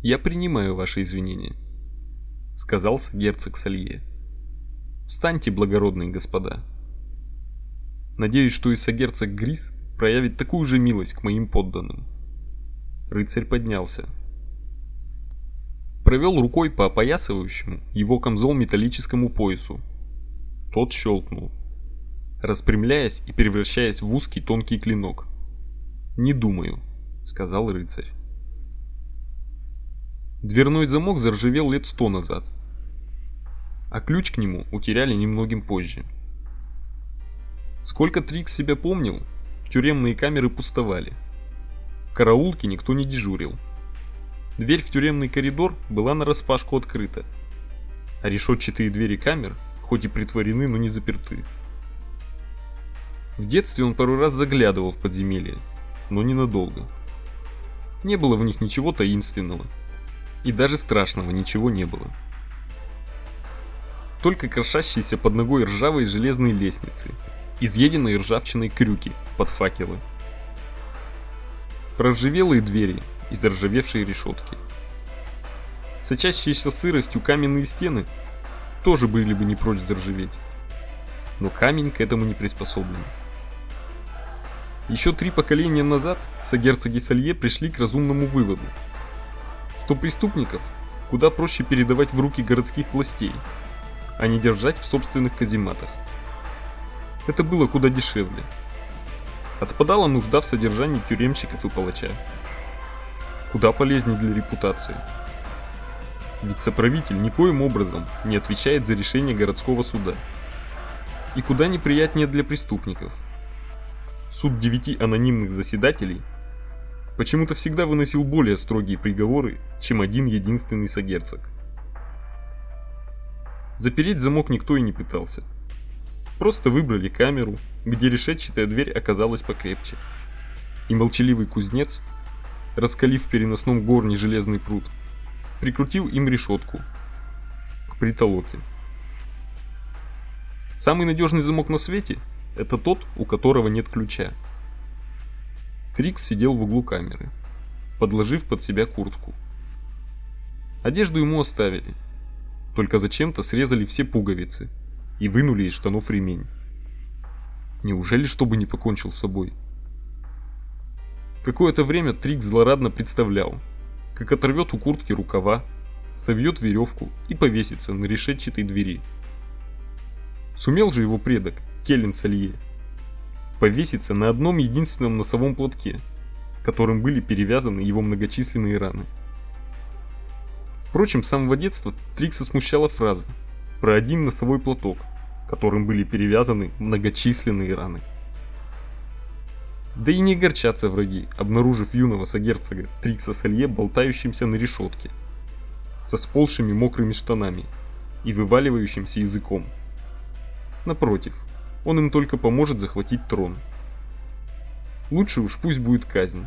Я принимаю ваши извинения, сказал герцог Салье. Встаньте, благородные господа. Надеюсь, что и сагерцог Грис проявит такую же милость к моим подданным. Рыцарь поднялся. Провел рукой по опоясывающему его камзол металлическому поясу. Тот щелкнул, распрямляясь и превращаясь в узкий тонкий клинок. «Не думаю», — сказал рыцарь. Дверной замок заржавел лет сто назад, а ключ к нему утеряли немногим позже. Сколько Трикс себя помнил, тюремные камеры пустовали. В караулке никто не дежурил. Дверь в тюремный коридор была нараспашку открыта, а решетчатые двери камер, хоть и притворены, но не заперты. В детстве он пару раз заглядывал в подземелье, но ненадолго. Не было в них ничего таинственного, и даже страшного ничего не было. Только крошащиеся под ногой ржавые железные лестницы, изъеденные ржавчиной крюки под факелы. Проржавелые двери и заржавевшие решетки. Сочащиеся сыростью каменные стены тоже были бы не прочь заржаветь. Но камень к этому не приспособлен. Еще три поколения назад сагерцоги Салье пришли к разумному выводу, что преступников куда проще передавать в руки городских властей, а не держать в собственных казематах. Это было куда дешевле. Отпадала нужда в содержании тюремщиков и палача. Куда полезнее для репутации. Ведь соправитель никоим образом не отвечает за решение городского суда. И куда неприятнее для преступников. Суд девяти анонимных заседателей почему-то всегда выносил более строгие приговоры, чем один единственный сагерцог. Запереть замок никто и не пытался. Просто выбрали камеру, где решетчатая дверь оказалась покрепче. И молчаливый кузнец, раскалив в переносном горне железный пруд, прикрутил им решетку к притолоке. Самый надежный замок на свете – это тот, у которого нет ключа. Трикс сидел в углу камеры, подложив под себя куртку. Одежду ему оставили, только зачем-то срезали все пуговицы – и вынули из штанов ремень. Неужели чтобы не покончил с собой? Какое-то время Трик злорадно представлял, как оторвет у куртки рукава, совьет веревку и повесится на решетчатой двери. Сумел же его предок, Келлен Салье, повеситься на одном единственном носовом платке, которым были перевязаны его многочисленные раны. Впрочем, с самого детства Трикса смущала фраза про один носовой платок, которым были перевязаны многочисленные раны. Да и не огорчатся враги, обнаружив юного сагерцога Трикса Салье болтающимся на решетке, со сползшими мокрыми штанами и вываливающимся языком. Напротив, он им только поможет захватить трон. Лучше уж пусть будет казнь,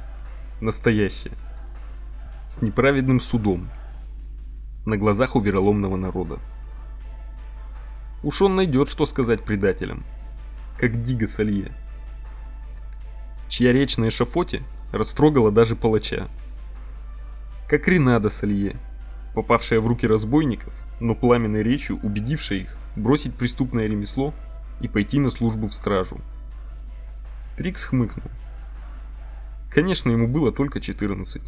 настоящая, с неправедным судом, на глазах у вероломного народа. Уж он найдет, что сказать предателям. Как Дига Салье. Чья речь на эшафоте растрогала даже палача. Как Ренада Салье, попавшая в руки разбойников, но пламенной речью убедившая их бросить преступное ремесло и пойти на службу в стражу. Трикс хмыкнул. Конечно, ему было только 14.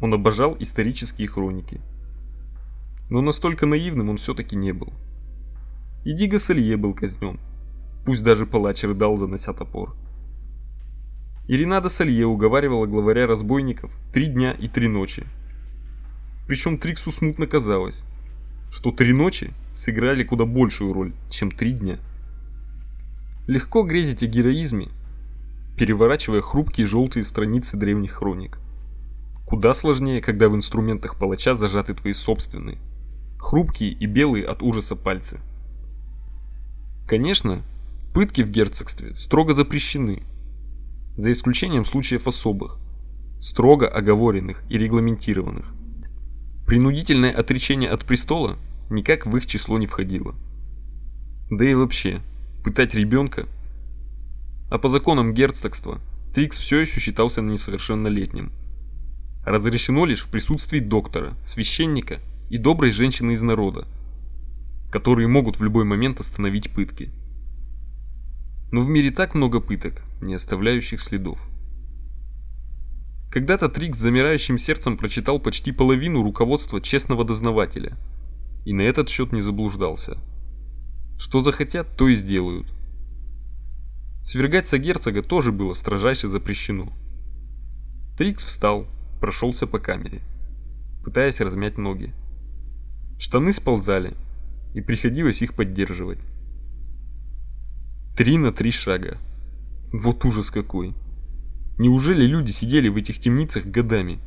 Он обожал исторические хроники. Но настолько наивным он все-таки не был. И Диго Салье был казнен. Пусть даже палач рыдал, занося топор. Иринада Салье уговаривала главаря разбойников три дня и три ночи. Причем Триксу смутно казалось, что три ночи сыграли куда большую роль, чем три дня. Легко грезить о героизме, переворачивая хрупкие желтые страницы древних хроник. Куда сложнее, когда в инструментах палача зажаты твои собственные, хрупкие и белые от ужаса пальцы. Конечно, пытки в герцогстве строго запрещены, за исключением случаев особых, строго оговоренных и регламентированных. Принудительное отречение от престола никак в их число не входило. Да и вообще, пытать ребенка, а по законам герцогства Трикс все еще считался несовершеннолетним. разрешено лишь в присутствии доктора, священника и доброй женщины из народа, которые могут в любой момент остановить пытки. Но в мире так много пыток, не оставляющих следов. Когда-то Трик с замирающим сердцем прочитал почти половину руководства честного дознавателя, и на этот счет не заблуждался. Что захотят, то и сделают. Свергать сагерцога тоже было строжайше запрещено. Трикс встал, прошелся по камере, пытаясь размять ноги. Штаны сползали, и приходилось их поддерживать. Три на три шага. Вот ужас какой. Неужели люди сидели в этих темницах годами?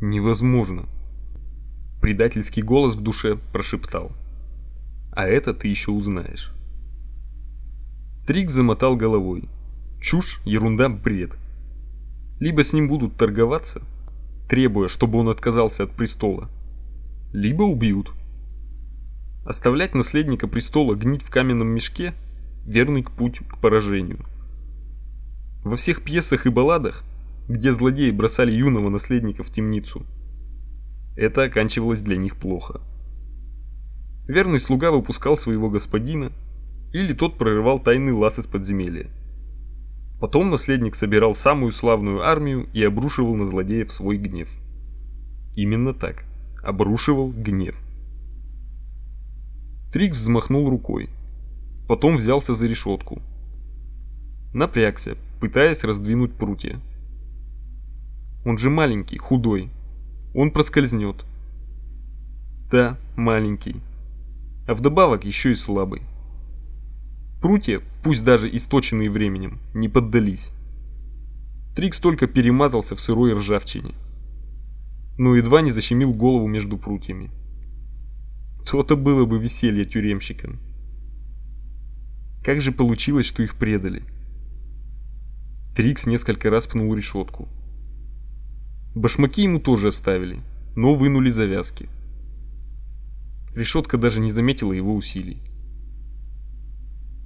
Невозможно. Предательский голос в душе прошептал. А это ты еще узнаешь. Трик замотал головой. Чушь, ерунда, бред. Либо с ним будут торговаться, требуя, чтобы он отказался от престола, либо убьют. Оставлять наследника престола гнить в каменном мешке – верный путь к поражению. Во всех пьесах и балладах, где злодеи бросали юного наследника в темницу, это оканчивалось для них плохо. Верный слуга выпускал своего господина, или тот прорывал тайный лаз из подземелья. Потом наследник собирал самую славную армию и обрушивал на злодеев свой гнев. Именно так. Обрушивал гнев. Трикс взмахнул рукой. Потом взялся за решетку. Напрягся, пытаясь раздвинуть прутья. Он же маленький, худой. Он проскользнет. Да, маленький. А вдобавок еще и слабый. Прутья, пусть даже источенные временем, не поддались. Трикс только перемазался в сырой ржавчине. Но едва не защемил голову между прутьями. То-то было бы веселье тюремщикам. Как же получилось, что их предали? Трикс несколько раз пнул решетку. Башмаки ему тоже оставили, но вынули завязки. Решетка даже не заметила его усилий.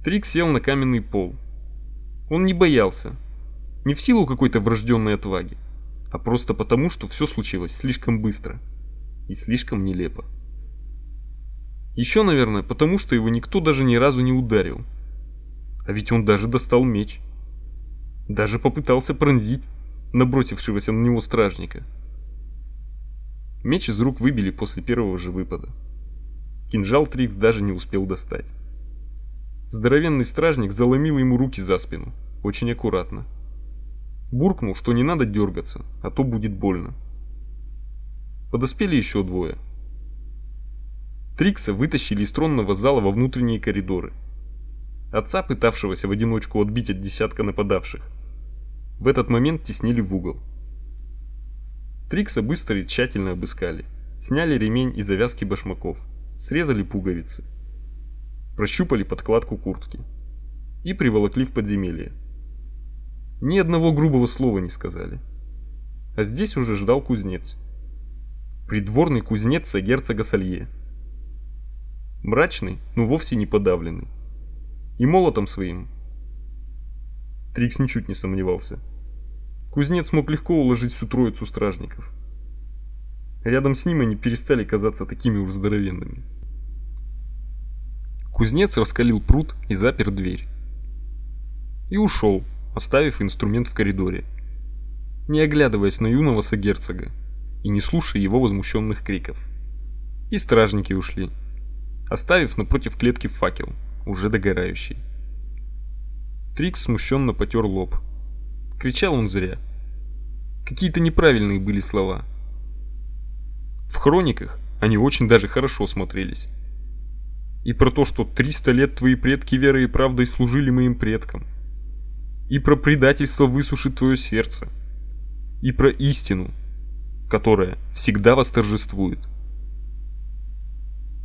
Трикс сел на каменный пол. Он не боялся. Не в силу какой-то врожденной отваги, а просто потому, что все случилось слишком быстро и слишком нелепо. Еще, наверное, потому что его никто даже ни разу не ударил. А ведь он даже достал меч. Даже попытался пронзить набросившегося на него стражника. Меч из рук выбили после первого же выпада. Кинжал Трикс даже не успел достать. Здоровенный стражник заломил ему руки за спину, очень аккуратно. Буркнул, что не надо дергаться, а то будет больно. Подоспели еще двое – Трикса вытащили из тронного зала во внутренние коридоры. Отца, пытавшегося в одиночку отбить от десятка нападавших, в этот момент теснили в угол. Трикса быстро и тщательно обыскали. Сняли ремень и завязки башмаков, срезали пуговицы, прощупали подкладку куртки и приволокли в подземелье. Ни одного грубого слова не сказали. А здесь уже ждал кузнец. Придворный кузнец герцога Салье. Мрачный, но вовсе не подавленный. И молотом своим. Трикс ничуть не сомневался. Кузнец мог легко уложить всю троицу стражников. Рядом с ним они перестали казаться такими уж здоровенными. Кузнец раскалил пруд и запер дверь. И ушел, оставив инструмент в коридоре, не оглядываясь на юного сагерцога и не слушая его возмущенных криков. И стражники ушли оставив напротив клетки факел, уже догорающий. Трикс смущенно потер лоб. Кричал он зря. Какие-то неправильные были слова. В хрониках они очень даже хорошо смотрелись. И про то, что 300 лет твои предки верой и правдой служили моим предкам. И про предательство высушит твое сердце. И про истину, которая всегда восторжествует.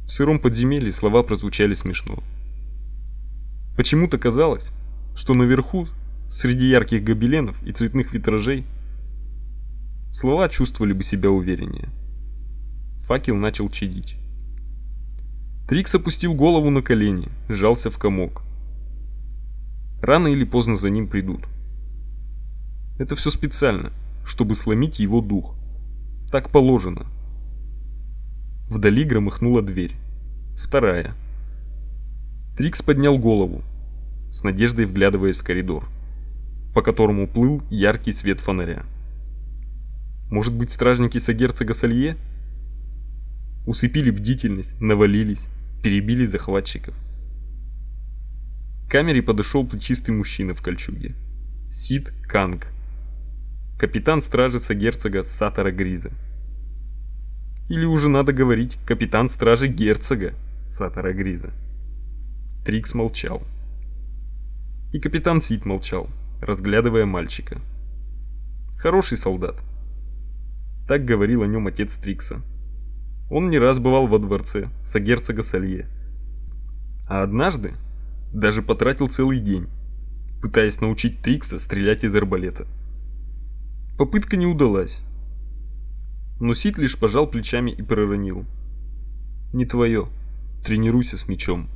В сыром подземелье слова прозвучали смешно. Почему-то казалось, что наверху, среди ярких гобеленов и цветных витражей, слова чувствовали бы себя увереннее. Факел начал чадить. Трикс опустил голову на колени, сжался в комок. Рано или поздно за ним придут. Это все специально, чтобы сломить его дух, Так положено. Вдали громыхнула дверь. Вторая. Трикс поднял голову, с надеждой вглядываясь в коридор, по которому плыл яркий свет фонаря. Может быть, стражники сагерцога Салье? Усыпили бдительность, навалились, перебили захватчиков. К камере подошел плечистый мужчина в кольчуге. Сид Канг. Капитан стражи сагерцога Сатора Гриза. Или уже надо говорить капитан стражи герцога Сатора Гриза. Трикс молчал. И капитан Сид молчал, разглядывая мальчика. Хороший солдат. Так говорил о нем отец Трикса. Он не раз бывал во дворце сагерцога Салье. А однажды даже потратил целый день, пытаясь научить Трикса стрелять из арбалета. Попытка не удалась. Но Сид лишь пожал плечами и проронил. «Не твое. Тренируйся с мечом».